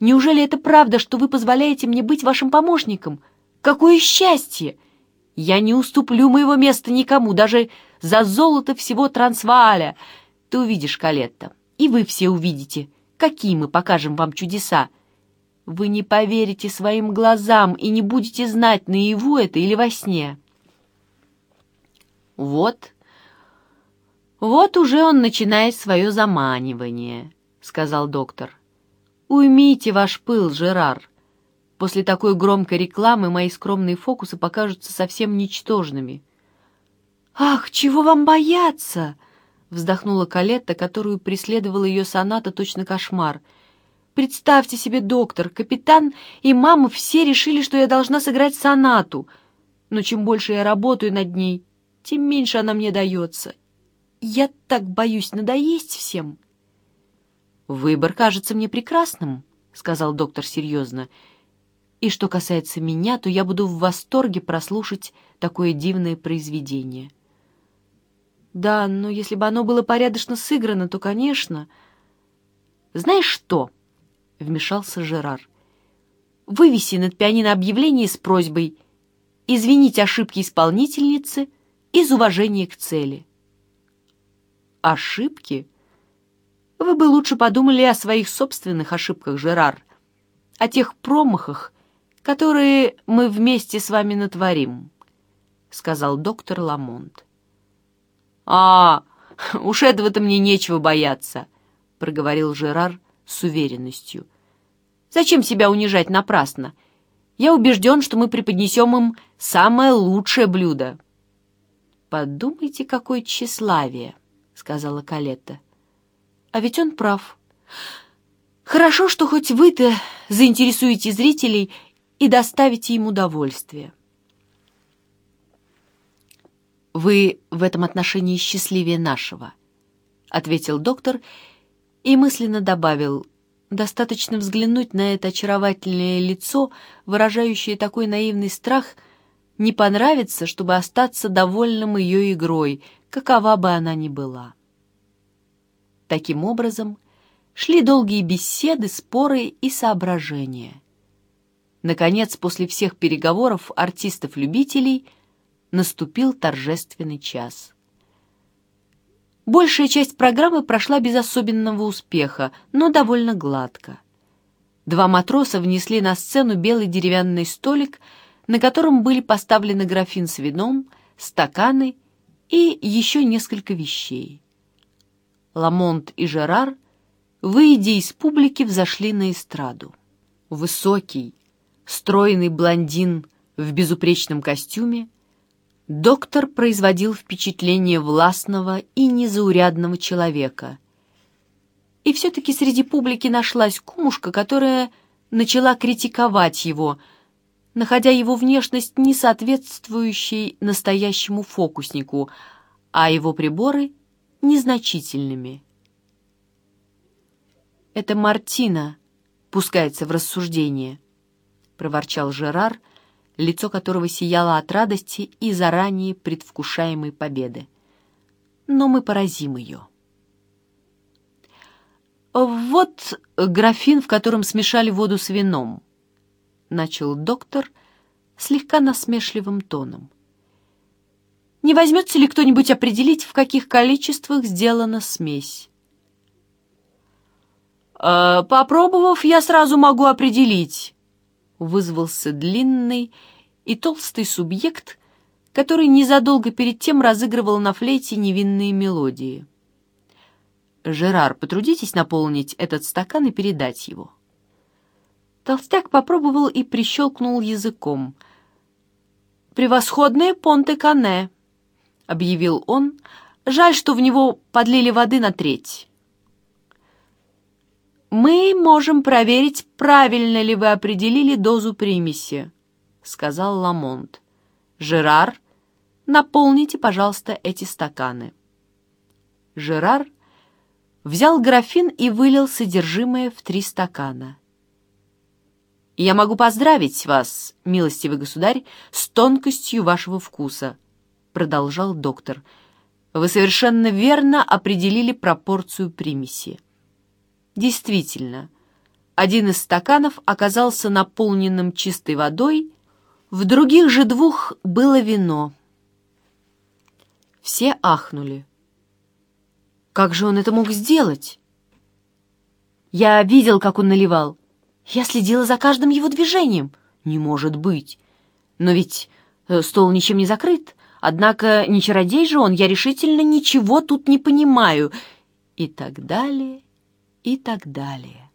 Неужели это правда, что вы позволяете мне быть вашим помощником? Какое счастье! Я не уступлю моего места никому, даже за золото всего Трансвааля. Ты увидишь, Калетта, и вы все увидите, какие мы покажем вам чудеса. Вы не поверите своим глазам и не будете знать, наяву это или во сне. Вот, вот уже он начинает свое заманивание, — сказал доктор. Уймите ваш пыл, Жерар. После такой громкой рекламы мои скромные фокусы покажутся совсем ничтожными. «Ах, чего вам бояться?» — вздохнула Калетта, которую преследовала ее соната точно кошмар. «Представьте себе, доктор, капитан и мама все решили, что я должна сыграть сонату. Но чем больше я работаю над ней, тем меньше она мне дается. Я так боюсь надоесть всем». «Выбор кажется мне прекрасным», — сказал доктор серьезно. И что касается меня, то я буду в восторге прослушать такое дивное произведение. Да, но если бы оно было порядочно сыграно, то, конечно... Знаешь что? — вмешался Жерар. Вывеси над пианино объявление с просьбой извинить ошибки исполнительницы из уважения к цели. Ошибки? Вы бы лучше подумали о своих собственных ошибках, Жерар, о тех промахах, которые мы вместе с вами натворим», — сказал доктор Ламонт. «А, уж этого-то мне нечего бояться», — проговорил Жерар с уверенностью. «Зачем себя унижать напрасно? Я убежден, что мы преподнесем им самое лучшее блюдо». «Подумайте, какое тщеславие», — сказала Калетта. «А ведь он прав. Хорошо, что хоть вы-то заинтересуете зрителей и доставите им удовольствие. «Вы в этом отношении счастливее нашего», — ответил доктор и мысленно добавил, «достаточно взглянуть на это очаровательное лицо, выражающее такой наивный страх, не понравится, чтобы остаться довольным ее игрой, какова бы она ни была». Таким образом, шли долгие беседы, споры и соображения — Наконец, после всех переговоров артистов-любителей, наступил торжественный час. Большая часть программы прошла без особенного успеха, но довольно гладко. Два матроса внесли на сцену белый деревянный столик, на котором были поставлены графин с вином, стаканы и еще несколько вещей. Ламонт и Жерар, выйдя из публики, взошли на эстраду. Высокий, стройный блондин в безупречном костюме, доктор производил впечатление властного и незаурядного человека. И все-таки среди публики нашлась кумушка, которая начала критиковать его, находя его внешность не соответствующей настоящему фокуснику, а его приборы незначительными. Это Мартина пускается в рассуждение — проворчал Жерар, лицо которого сияло от радости и заранее предвкушаемой победы. «Но мы поразим ее». «Вот графин, в котором смешали воду с вином», — начал доктор слегка насмешливым тоном. «Не возьмется ли кто-нибудь определить, в каких количествах сделана смесь?» «Э, «Попробовав, я сразу могу определить», вызвался длинный и толстый субъект, который незадолго перед тем разыгрывал на флейте невинные мелодии. «Жерар, потрудитесь наполнить этот стакан и передать его». Толстяк попробовал и прищелкнул языком. «Превосходное понте-кане», — объявил он. «Жаль, что в него подлили воды на треть». «Мы можем проверить, правильно ли вы определили дозу примеси», — сказал Ламонт. «Жерар, наполните, пожалуйста, эти стаканы». Жерар взял графин и вылил содержимое в три стакана. «Я могу поздравить вас, милостивый государь, с тонкостью вашего вкуса», — продолжал доктор. «Вы совершенно верно определили пропорцию примеси. Действительно, Один из стаканов оказался наполненным чистой водой, в других же двух было вино. Все ахнули. Как же он это мог сделать? Я видел, как он наливал. Я следила за каждым его движением. Не может быть. Но ведь э, стол ничем не закрыт. Однако не чародей же он, я решительно ничего тут не понимаю. И так далее, и так далее.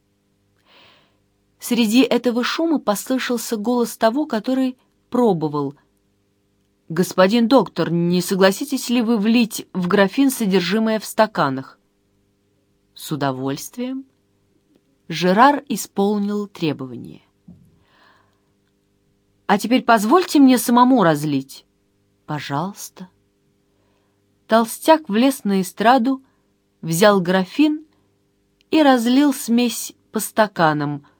Среди этого шума послышался голос того, который пробовал. «Господин доктор, не согласитесь ли вы влить в графин содержимое в стаканах?» «С удовольствием». Жерар исполнил требование. «А теперь позвольте мне самому разлить». «Пожалуйста». Толстяк влез на эстраду, взял графин и разлил смесь по стаканам —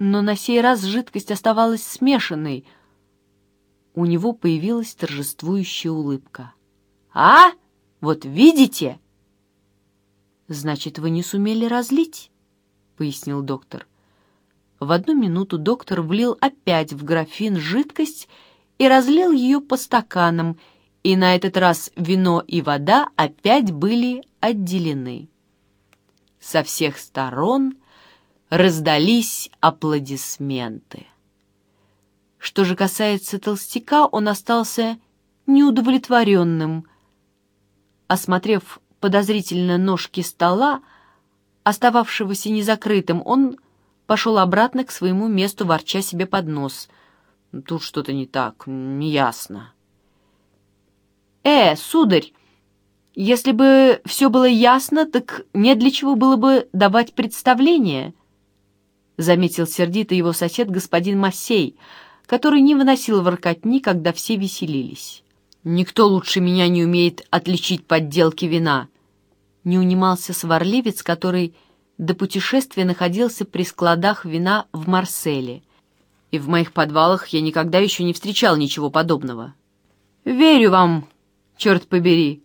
но на сей раз жидкость оставалась смешанной. У него появилась торжествующая улыбка. «А? Вот видите?» «Значит, вы не сумели разлить?» — пояснил доктор. В одну минуту доктор влил опять в графин жидкость и разлил ее по стаканам, и на этот раз вино и вода опять были отделены. Со всех сторон раздались аплодисменты. Что же касается толстяка, он остался неудовлетворенным. Осмотрев подозрительно ножки стола, остававшегося незакрытым, он пошел обратно к своему месту, ворча себе под нос. Тут что-то не так, неясно. «Э, сударь, если бы все было ясно, так не для чего было бы давать представление», заметил сердито его сосед господин Массей, который не выносил воркотни, когда все веселились. «Никто лучше меня не умеет отличить подделки вина», — не унимался сварливец, который до путешествия находился при складах вина в Марселе. «И в моих подвалах я никогда еще не встречал ничего подобного». «Верю вам, черт побери»,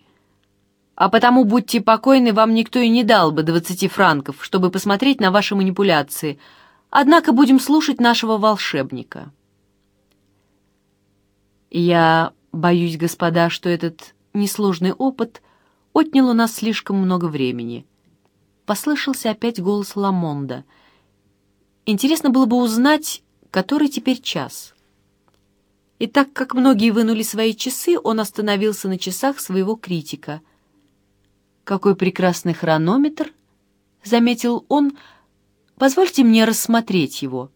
а потому будьте покойны, вам никто и не дал бы двадцати франков, чтобы посмотреть на ваши манипуляции, Однако будем слушать нашего волшебника. Я боюсь, господа, что этот несложный опыт отнял у нас слишком много времени. Послышался опять голос Ламонда. Интересно было бы узнать, который теперь час. И так как многие вынули свои часы, он остановился на часах своего критика. «Какой прекрасный хронометр!» — заметил он, — Позвольте мне рассмотреть его».